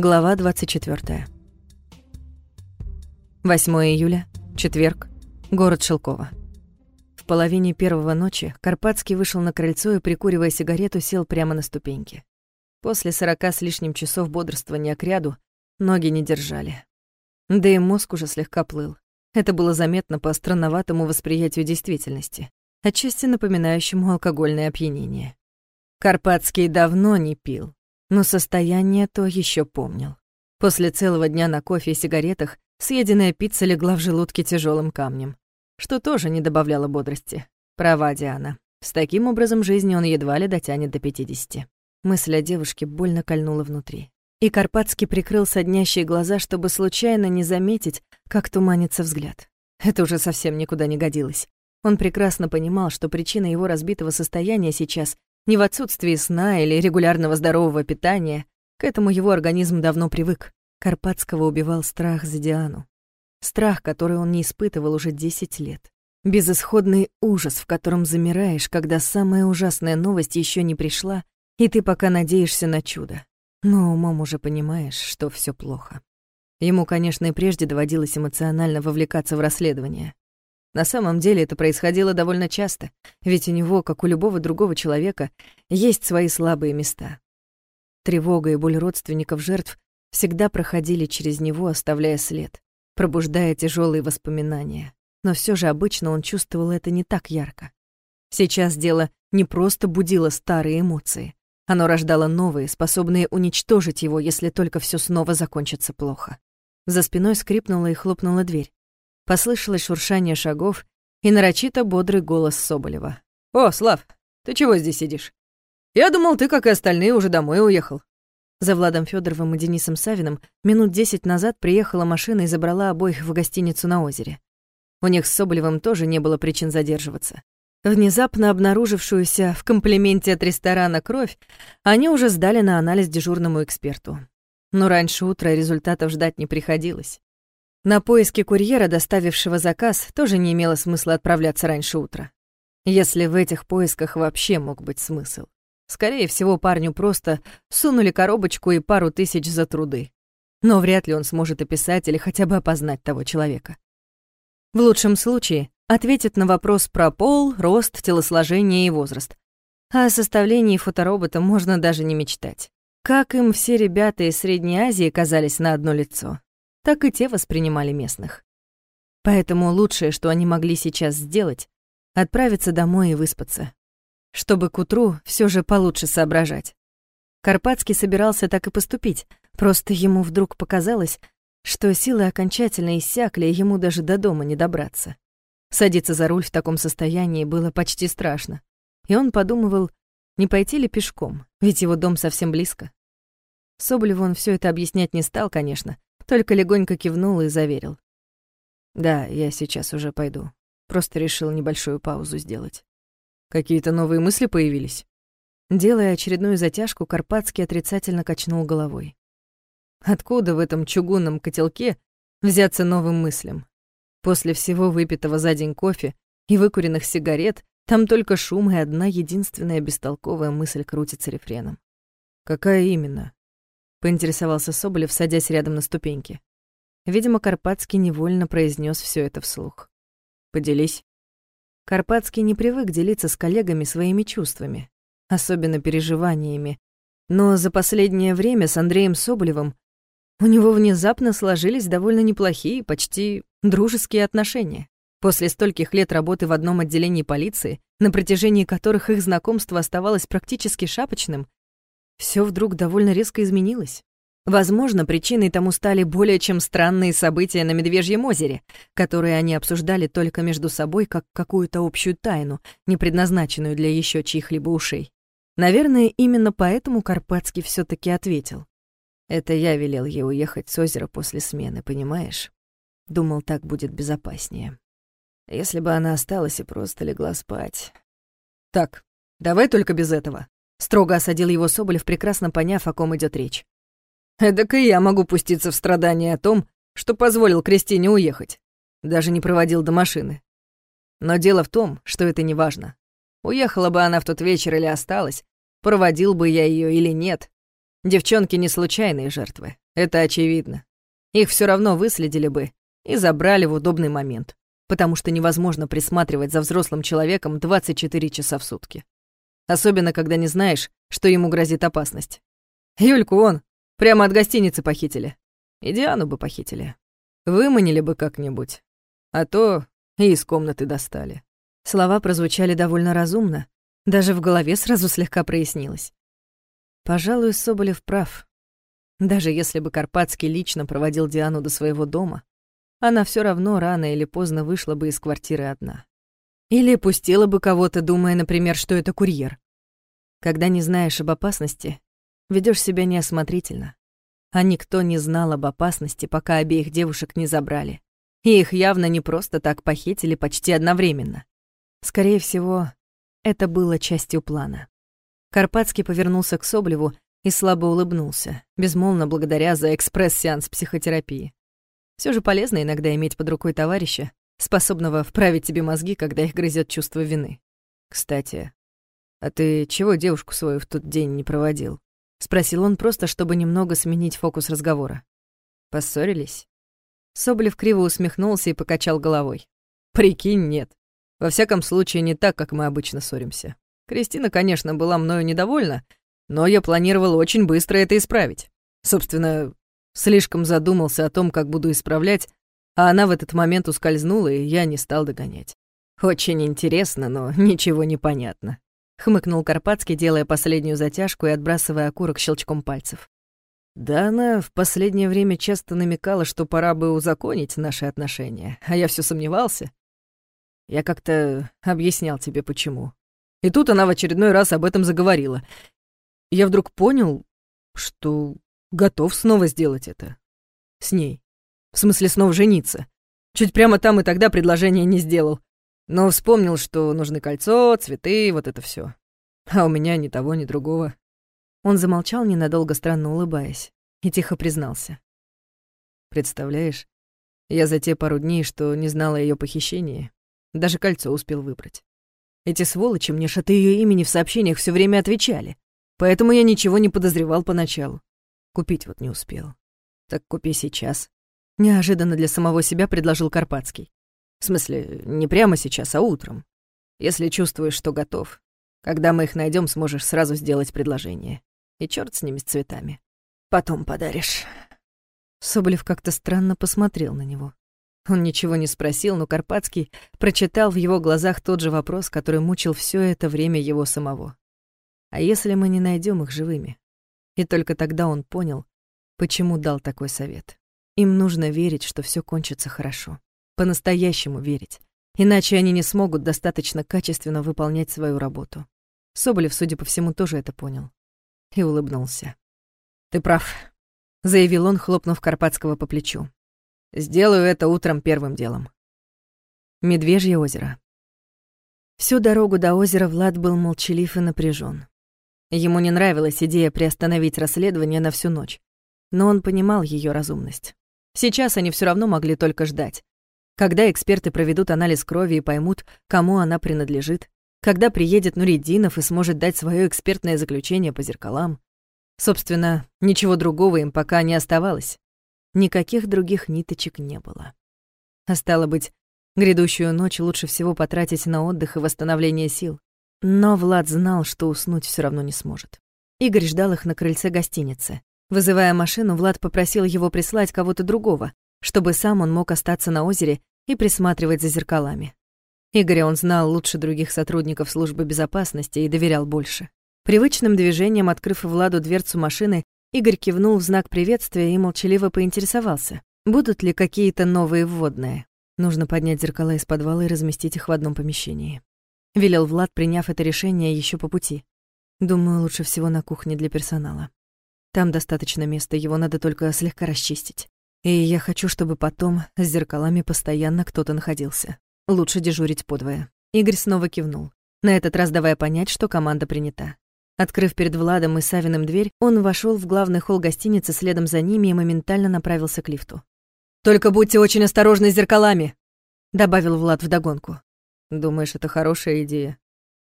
Глава 24. 8 июля, четверг, город Шелково. В половине первого ночи Карпатский вышел на крыльцо и, прикуривая сигарету, сел прямо на ступеньки. После сорока с лишним часов бодрствования к ряду ноги не держали. Да и мозг уже слегка плыл. Это было заметно по странноватому восприятию действительности, отчасти напоминающему алкогольное опьянение. Карпатский давно не пил, но состояние то еще помнил. После целого дня на кофе и сигаретах съеденная пицца легла в желудке тяжелым камнем, что тоже не добавляло бодрости. Права Диана. С таким образом жизни он едва ли дотянет до 50. Мысль о девушке больно кольнула внутри. И Карпатский прикрыл соднящие глаза, чтобы случайно не заметить, как туманится взгляд. Это уже совсем никуда не годилось. Он прекрасно понимал, что причина его разбитого состояния сейчас не в отсутствии сна или регулярного здорового питания. К этому его организм давно привык. Карпатского убивал страх за Диану. Страх, который он не испытывал уже 10 лет. Безысходный ужас, в котором замираешь, когда самая ужасная новость еще не пришла, и ты пока надеешься на чудо. Но умом уже понимаешь, что все плохо. Ему, конечно, и прежде доводилось эмоционально вовлекаться в расследование. На самом деле это происходило довольно часто, ведь у него, как у любого другого человека, есть свои слабые места. Тревога и боль родственников жертв всегда проходили через него, оставляя след, пробуждая тяжелые воспоминания. Но все же обычно он чувствовал это не так ярко. Сейчас дело не просто будило старые эмоции. Оно рождало новые, способные уничтожить его, если только все снова закончится плохо. За спиной скрипнула и хлопнула дверь. Послышалось шуршание шагов и нарочито бодрый голос Соболева. «О, Слав, ты чего здесь сидишь? Я думал, ты, как и остальные, уже домой уехал». За Владом Федоровым и Денисом Савиным минут десять назад приехала машина и забрала обоих в гостиницу на озере. У них с Соболевым тоже не было причин задерживаться. Внезапно обнаружившуюся в комплименте от ресторана кровь они уже сдали на анализ дежурному эксперту. Но раньше утра результатов ждать не приходилось. На поиски курьера, доставившего заказ, тоже не имело смысла отправляться раньше утра. Если в этих поисках вообще мог быть смысл. Скорее всего, парню просто сунули коробочку и пару тысяч за труды. Но вряд ли он сможет описать или хотя бы опознать того человека. В лучшем случае ответит на вопрос про пол, рост, телосложение и возраст. А о составлении фоторобота можно даже не мечтать. Как им все ребята из Средней Азии казались на одно лицо так и те воспринимали местных. Поэтому лучшее, что они могли сейчас сделать, отправиться домой и выспаться, чтобы к утру все же получше соображать. Карпатский собирался так и поступить, просто ему вдруг показалось, что силы окончательно иссякли, и ему даже до дома не добраться. Садиться за руль в таком состоянии было почти страшно, и он подумывал, не пойти ли пешком, ведь его дом совсем близко. Соболеву он все это объяснять не стал, конечно, только легонько кивнул и заверил. «Да, я сейчас уже пойду. Просто решил небольшую паузу сделать. Какие-то новые мысли появились?» Делая очередную затяжку, Карпатский отрицательно качнул головой. Откуда в этом чугунном котелке взяться новым мыслям? После всего выпитого за день кофе и выкуренных сигарет там только шум и одна единственная бестолковая мысль крутится рефреном. «Какая именно?» — поинтересовался Соболев, садясь рядом на ступеньки. Видимо, Карпатский невольно произнес все это вслух. «Поделись». Карпатский не привык делиться с коллегами своими чувствами, особенно переживаниями, но за последнее время с Андреем Соболевым у него внезапно сложились довольно неплохие, почти дружеские отношения. После стольких лет работы в одном отделении полиции, на протяжении которых их знакомство оставалось практически шапочным, все вдруг довольно резко изменилось. Возможно, причиной тому стали более чем странные события на Медвежьем озере, которые они обсуждали только между собой как какую-то общую тайну, не предназначенную для еще чьих-либо ушей. Наверное, именно поэтому Карпатский все таки ответил. «Это я велел ей уехать с озера после смены, понимаешь? Думал, так будет безопаснее. Если бы она осталась и просто легла спать...» «Так, давай только без этого», Строго осадил его Соболев, прекрасно поняв, о ком идет речь. «Эдак и я могу пуститься в страдания о том, что позволил Кристине уехать. Даже не проводил до машины. Но дело в том, что это не важно. Уехала бы она в тот вечер или осталась, проводил бы я ее или нет. Девчонки не случайные жертвы. Это очевидно. Их все равно выследили бы и забрали в удобный момент, потому что невозможно присматривать за взрослым человеком 24 часа в сутки. Особенно, когда не знаешь, что ему грозит опасность. Юльку он прямо от гостиницы похитили. И Диану бы похитили. Выманили бы как-нибудь. А то и из комнаты достали. Слова прозвучали довольно разумно. Даже в голове сразу слегка прояснилось. Пожалуй, Соболев прав. Даже если бы Карпатский лично проводил Диану до своего дома, она все равно рано или поздно вышла бы из квартиры одна. Или пустила бы кого-то, думая, например, что это курьер. Когда не знаешь об опасности, ведешь себя неосмотрительно. А никто не знал об опасности, пока обеих девушек не забрали. И их явно не просто так похитили почти одновременно. Скорее всего, это было частью плана. Карпатский повернулся к Соблеву и слабо улыбнулся, безмолвно благодаря за экспресс-сеанс психотерапии. Все же полезно иногда иметь под рукой товарища, способного вправить тебе мозги, когда их грызет чувство вины. Кстати, а ты чего девушку свою в тот день не проводил? Спросил он просто, чтобы немного сменить фокус разговора. Поссорились? Соблев криво усмехнулся и покачал головой. Прикинь, нет. Во всяком случае, не так, как мы обычно ссоримся. Кристина, конечно, была мною недовольна, но я планировал очень быстро это исправить. Собственно, слишком задумался о том, как буду исправлять, а она в этот момент ускользнула, и я не стал догонять. Очень интересно, но ничего не понятно. Хмыкнул Карпатский, делая последнюю затяжку и отбрасывая окурок щелчком пальцев. Да она в последнее время часто намекала, что пора бы узаконить наши отношения, а я все сомневался. Я как-то объяснял тебе, почему. И тут она в очередной раз об этом заговорила. Я вдруг понял, что готов снова сделать это. С ней. В смысле, снова жениться. Чуть прямо там и тогда предложение не сделал. Но вспомнил, что нужны кольцо, цветы, вот это все. А у меня ни того, ни другого. Он замолчал, ненадолго странно улыбаясь, и тихо признался. Представляешь, я за те пару дней, что не знала о её похищении, даже кольцо успел выбрать. Эти сволочи мне шаты ее имени в сообщениях все время отвечали, поэтому я ничего не подозревал поначалу. Купить вот не успел. Так купи сейчас. Неожиданно для самого себя предложил Карпатский. В смысле, не прямо сейчас, а утром. Если чувствуешь, что готов. Когда мы их найдем, сможешь сразу сделать предложение. И черт с ними, с цветами. Потом подаришь. Соболев как-то странно посмотрел на него. Он ничего не спросил, но Карпатский прочитал в его глазах тот же вопрос, который мучил все это время его самого. А если мы не найдем их живыми? И только тогда он понял, почему дал такой совет. Им нужно верить, что все кончится хорошо. По-настоящему верить. Иначе они не смогут достаточно качественно выполнять свою работу. Соболев, судя по всему, тоже это понял. И улыбнулся. «Ты прав», — заявил он, хлопнув Карпатского по плечу. «Сделаю это утром первым делом». Медвежье озеро. Всю дорогу до озера Влад был молчалив и напряжен. Ему не нравилась идея приостановить расследование на всю ночь, но он понимал ее разумность. Сейчас они все равно могли только ждать. Когда эксперты проведут анализ крови и поймут, кому она принадлежит, когда приедет Нуридинов и сможет дать свое экспертное заключение по зеркалам. Собственно, ничего другого им пока не оставалось. Никаких других ниточек не было. А стало быть, грядущую ночь лучше всего потратить на отдых и восстановление сил. Но Влад знал, что уснуть все равно не сможет. Игорь ждал их на крыльце гостиницы. Вызывая машину, Влад попросил его прислать кого-то другого, чтобы сам он мог остаться на озере и присматривать за зеркалами. Игоря он знал лучше других сотрудников службы безопасности и доверял больше. Привычным движением, открыв Владу дверцу машины, Игорь кивнул в знак приветствия и молчаливо поинтересовался, будут ли какие-то новые вводные. Нужно поднять зеркала из подвала и разместить их в одном помещении. Велел Влад, приняв это решение еще по пути. Думаю, лучше всего на кухне для персонала. Там достаточно места, его надо только слегка расчистить. И я хочу, чтобы потом с зеркалами постоянно кто-то находился. Лучше дежурить подвое. Игорь снова кивнул, на этот раз давая понять, что команда принята. Открыв перед Владом и Савиным дверь, он вошел в главный холл гостиницы следом за ними и моментально направился к лифту. «Только будьте очень осторожны с зеркалами!» — добавил Влад вдогонку. «Думаешь, это хорошая идея?»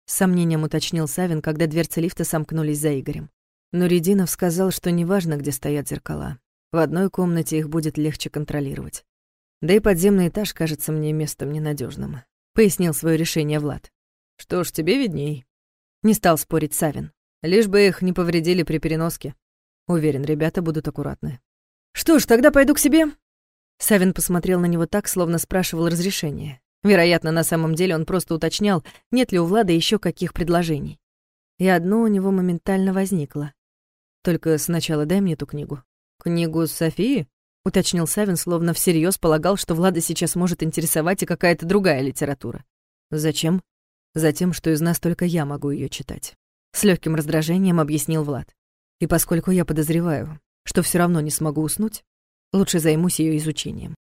С сомнением уточнил Савин, когда дверцы лифта сомкнулись за Игорем. Но Рединов сказал, что неважно, где стоят зеркала. В одной комнате их будет легче контролировать. Да и подземный этаж кажется мне местом ненадежным, пояснил свое решение Влад. Что ж, тебе видней. Не стал спорить Савин. Лишь бы их не повредили при переноске. Уверен, ребята будут аккуратны. Что ж, тогда пойду к себе. Савин посмотрел на него так, словно спрашивал разрешения. Вероятно, на самом деле он просто уточнял, нет ли у Влада еще каких предложений. И одно у него моментально возникло. Только сначала дай мне эту книгу. Книгу Софии? уточнил Савин, словно всерьез полагал, что Влада сейчас может интересовать и какая-то другая литература. Зачем? Затем, что из нас только я могу ее читать. С легким раздражением объяснил Влад. И поскольку я подозреваю, что все равно не смогу уснуть, лучше займусь ее изучением.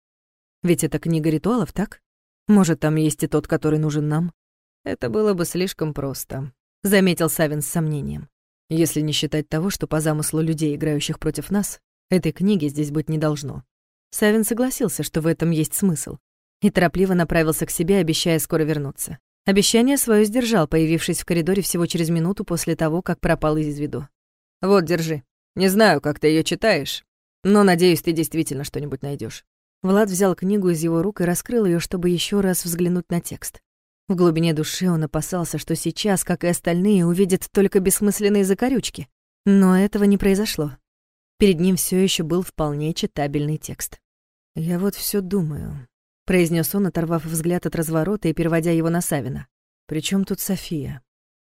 Ведь это книга ритуалов, так? Может, там есть и тот, который нужен нам? Это было бы слишком просто, заметил Савин с сомнением. Если не считать того, что по замыслу людей, играющих против нас, этой книги здесь быть не должно. Савин согласился, что в этом есть смысл, и торопливо направился к себе, обещая скоро вернуться. Обещание свое сдержал, появившись в коридоре всего через минуту после того, как пропал из виду. «Вот, держи. Не знаю, как ты ее читаешь, но, надеюсь, ты действительно что-нибудь найдешь. Влад взял книгу из его рук и раскрыл ее, чтобы еще раз взглянуть на текст. В глубине души он опасался, что сейчас, как и остальные, увидит только бессмысленные закорючки. Но этого не произошло. Перед ним все еще был вполне читабельный текст. «Я вот все думаю», — произнес он, оторвав взгляд от разворота и переводя его на Савина. «Причем тут София?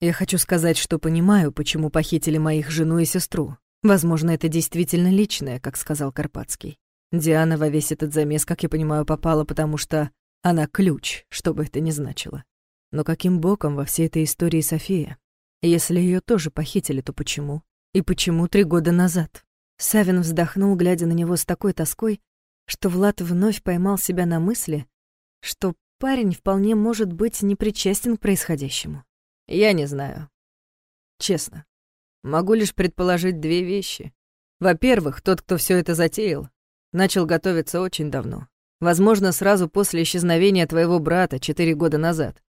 Я хочу сказать, что понимаю, почему похитили моих жену и сестру. Возможно, это действительно личное, как сказал Карпатский. Диана во весь этот замес, как я понимаю, попала, потому что она ключ, что бы это ни значило. Но каким боком во всей этой истории София? Если ее тоже похитили, то почему? И почему три года назад? Савин вздохнул, глядя на него с такой тоской, что Влад вновь поймал себя на мысли, что парень вполне может быть не причастен к происходящему. Я не знаю. Честно. Могу лишь предположить две вещи. Во-первых, тот, кто все это затеял, начал готовиться очень давно. Возможно, сразу после исчезновения твоего брата четыре года назад.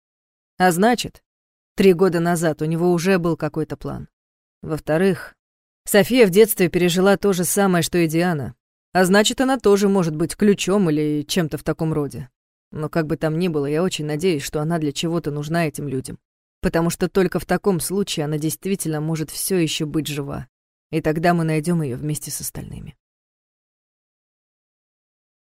А значит, три года назад у него уже был какой-то план. Во-вторых, София в детстве пережила то же самое, что и Диана. А значит, она тоже может быть ключом или чем-то в таком роде. Но как бы там ни было, я очень надеюсь, что она для чего-то нужна этим людям потому что только в таком случае она действительно может все еще быть жива, и тогда мы найдем ее вместе с остальными.